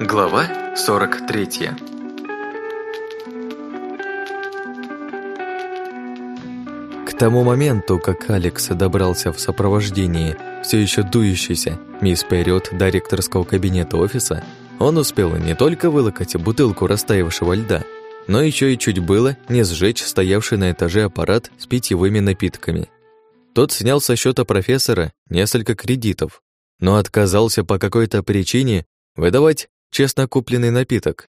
Глава 43 К тому моменту, как Алекс добрался в сопровождении все еще дующейся мисс Перриот до ректорского кабинета офиса, он успел не только вылокать бутылку растаявшего льда, но еще и чуть было не сжечь стоявший на этаже аппарат с питьевыми напитками. Тот снял со счета профессора несколько кредитов, но отказался по какой-то причине выдавать честно купленный напиток.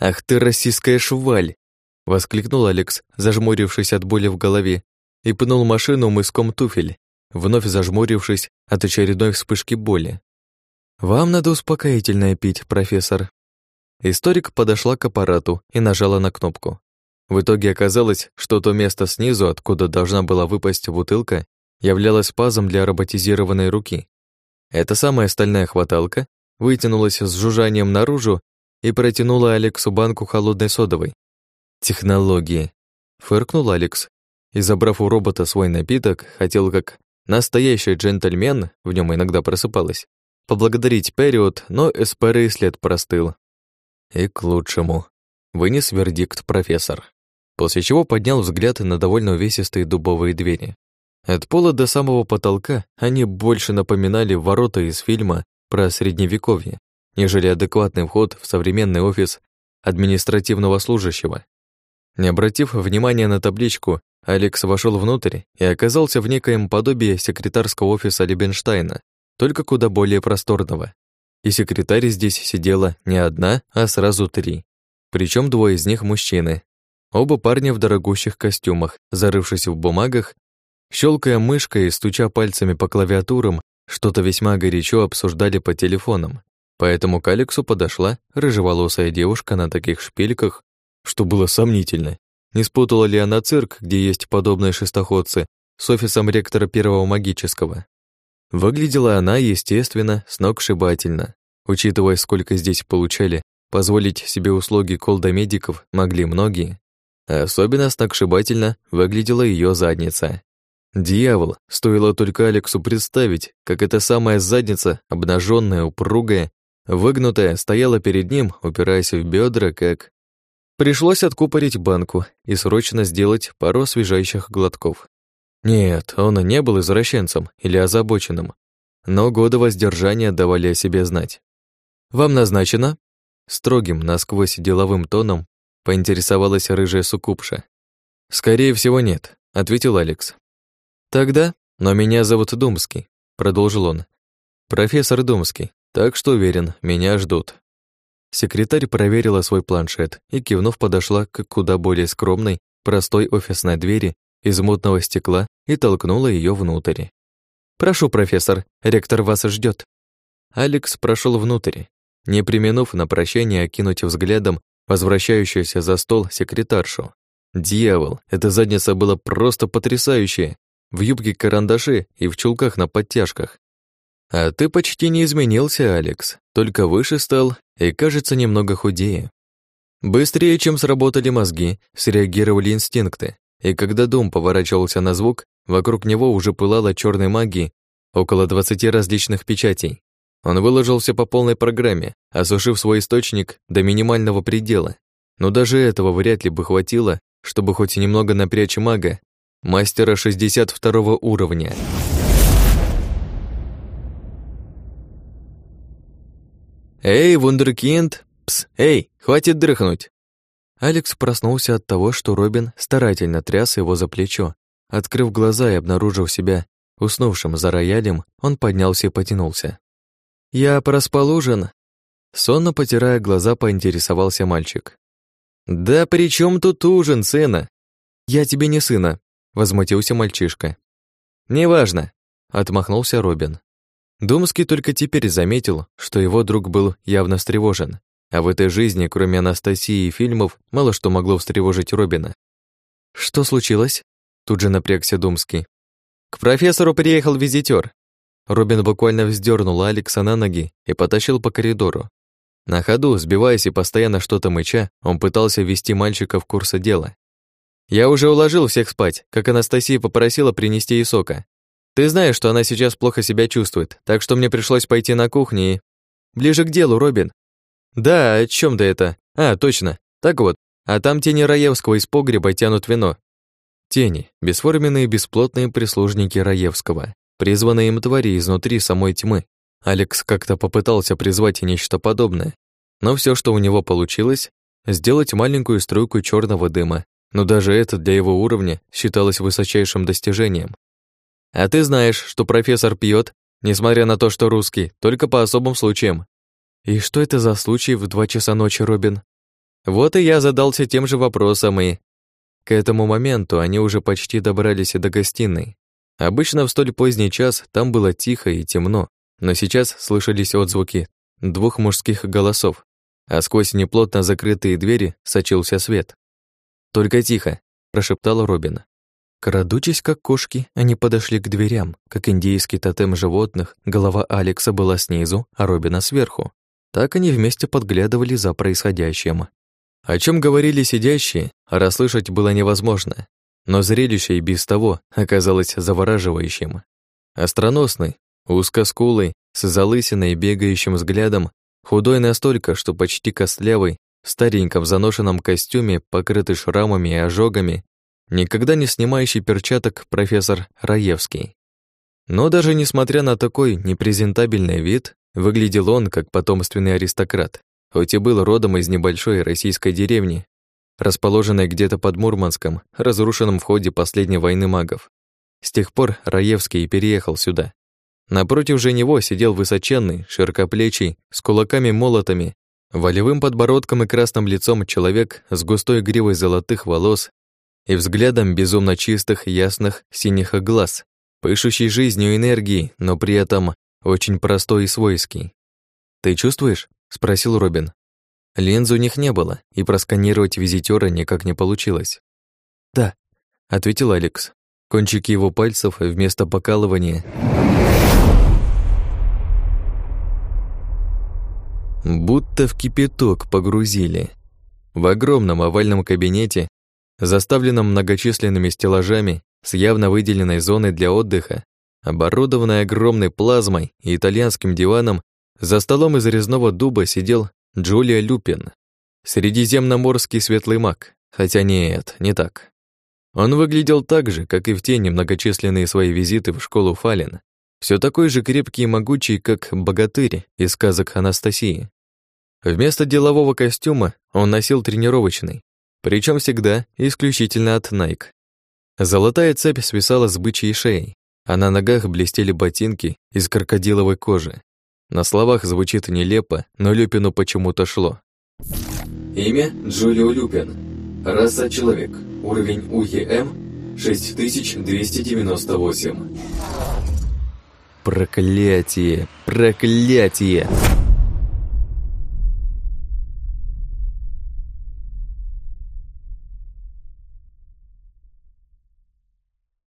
«Ах ты, российская шваль!» — воскликнул Алекс, зажмурившись от боли в голове, и пнул машину мыском туфель, вновь зажмурившись от очередной вспышки боли. «Вам надо успокоительное пить, профессор». Историк подошла к аппарату и нажала на кнопку. В итоге оказалось, что то место снизу, откуда должна была выпасть бутылка, являлось пазом для роботизированной руки. Эта самая стальная хваталка вытянулась с жужжанием наружу и протянула Алексу банку холодной содовой. «Технологии», — фыркнул Алекс, и, забрав у робота свой напиток, хотел как настоящий джентльмен, в нем иногда просыпалась, поблагодарить Период, но эсперы след простыл. И к лучшему. Вынес вердикт профессор. После чего поднял взгляд на довольно увесистые дубовые двери. От пола до самого потолка они больше напоминали ворота из фильма про Средневековье, нежели адекватный вход в современный офис административного служащего. Не обратив внимания на табличку, Алекс вошел внутрь и оказался в некоем подобии секретарского офиса Лебенштейна, только куда более просторного. И секретарь здесь сидела не одна, а сразу три. Причем двое из них мужчины. Оба парня в дорогущих костюмах, зарывшись в бумагах, щелкая мышкой и стуча пальцами по клавиатурам, что-то весьма горячо обсуждали по телефонам. Поэтому к Алексу подошла рыжеволосая девушка на таких шпильках, что было сомнительно, не спутала ли она цирк, где есть подобные шестоходцы, с офисом ректора первого магического? Выглядела она, естественно, сногсшибательно. Учитывая, сколько здесь получали, позволить себе услуги колдомедиков могли многие. Особенно сногсшибательно выглядела ее задница. Дьявол, стоило только Алексу представить, как эта самая задница, обнаженная, упругая, выгнутая, стояла перед ним, упираясь в бедра, как Пришлось откупорить банку и срочно сделать пару освежающих глотков. Нет, он не был извращенцем или озабоченным, но годы воздержания давали о себе знать. «Вам назначено?» Строгим, насквозь деловым тоном поинтересовалась рыжая суккубша. «Скорее всего, нет», — ответил Алекс. «Тогда, но меня зовут Думский», — продолжил он. «Профессор Думский, так что уверен, меня ждут». Секретарь проверила свой планшет и, кивнув, подошла к куда более скромной, простой офисной двери из мутного стекла и толкнула ее внутрь. «Прошу, профессор, ректор вас ждет. Алекс прошел внутрь, не применув на прощание окинуть взглядом возвращающуюся за стол секретаршу. Дьявол, эта задница была просто потрясающая, в юбке карандаши и в чулках на подтяжках. А ты почти не изменился, Алекс, только выше стал и, кажется, немного худее. Быстрее, чем сработали мозги, среагировали инстинкты, и когда дом поворачивался на звук, вокруг него уже пылала черной магии около 20 различных печатей. Он выложился по полной программе, осушив свой источник до минимального предела. Но даже этого вряд ли бы хватило, чтобы хоть немного напрячь мага, мастера 62 уровня. «Эй, вундеркинд! Пс, эй, хватит дрыхнуть!» Алекс проснулся от того, что Робин старательно тряс его за плечо. Открыв глаза и обнаружив себя уснувшим за роялем, он поднялся и потянулся. «Я проспал ужин?» Сонно потирая глаза, поинтересовался мальчик. «Да при чем тут ужин, сына?» «Я тебе не сына», — возмутился мальчишка. «Неважно», — отмахнулся Робин. Думский только теперь заметил, что его друг был явно встревожен, а в этой жизни, кроме Анастасии и фильмов, мало что могло встревожить Робина. «Что случилось?» Тут же напрягся Думский. «К профессору приехал визитер. Робин буквально вздернул Алекса на ноги и потащил по коридору. На ходу, сбиваясь и постоянно что-то мыча, он пытался ввести мальчика в курс дела. «Я уже уложил всех спать, как Анастасия попросила принести ей сока. Ты знаешь, что она сейчас плохо себя чувствует, так что мне пришлось пойти на кухню и... Ближе к делу, Робин. Да, о чем ты это? А, точно. Так вот, а там тени Раевского из погреба тянут вино. Тени, бесформенные бесплотные прислужники Раевского, призванные им твари изнутри самой тьмы. Алекс как-то попытался призвать нечто подобное, но все, что у него получилось, сделать маленькую струйку черного дыма, но даже это для его уровня считалось высочайшим достижением. А ты знаешь, что профессор пьет, несмотря на то, что русский, только по особым случаям. И что это за случай в два часа ночи, Робин? Вот и я задался тем же вопросом, и... К этому моменту они уже почти добрались до гостиной. Обычно в столь поздний час там было тихо и темно, но сейчас слышались отзвуки двух мужских голосов, а сквозь неплотно закрытые двери сочился свет. «Только тихо», — прошептал Робин. Крадучись, как кошки, они подошли к дверям. Как индийский тотем животных, голова Алекса была снизу, а Робина сверху. Так они вместе подглядывали за происходящим. О чем говорили сидящие, расслышать было невозможно, но зрелище и без того оказалось завораживающим. Остроносный, узкоскулый, с залысиной и бегающим взглядом, худой настолько, что почти костлявый, в стареньком заношенном костюме, покрытый шрамами и ожогами, никогда не снимающий перчаток профессор Раевский. Но даже несмотря на такой непрезентабельный вид, выглядел он как потомственный аристократ, хоть и был родом из небольшой российской деревни, расположенной где-то под Мурманском, разрушенном в ходе последней войны магов. С тех пор Раевский переехал сюда. Напротив же него сидел высоченный, широкоплечий, с кулаками-молотами, волевым подбородком и красным лицом человек с густой гривой золотых волос и взглядом безумно чистых, ясных, синих глаз, пышущий жизнью энергией, но при этом очень простой и свойский. «Ты чувствуешь?» — спросил Робин. Линз у них не было, и просканировать визитера никак не получилось. «Да», — ответил Алекс. Кончики его пальцев вместо покалывания будто в кипяток погрузили. В огромном овальном кабинете заставленном многочисленными стеллажами с явно выделенной зоной для отдыха, оборудованной огромной плазмой и итальянским диваном, за столом из резного дуба сидел Джулия Люпин, средиземноморский светлый маг, хотя нет, не так. Он выглядел так же, как и в те немногочисленные свои визиты в школу Фален, все такой же крепкий и могучий, как богатырь из сказок Анастасии. Вместо делового костюма он носил тренировочный, причем всегда исключительно от Nike. Золотая цепь свисала с бычьей шеей, а на ногах блестели ботинки из крокодиловой кожи. На словах звучит нелепо, но Люпину почему-то шло. Имя Джулио Люпин. Раса человек. Уровень УЕМ 6298. Проклятие, проклятие!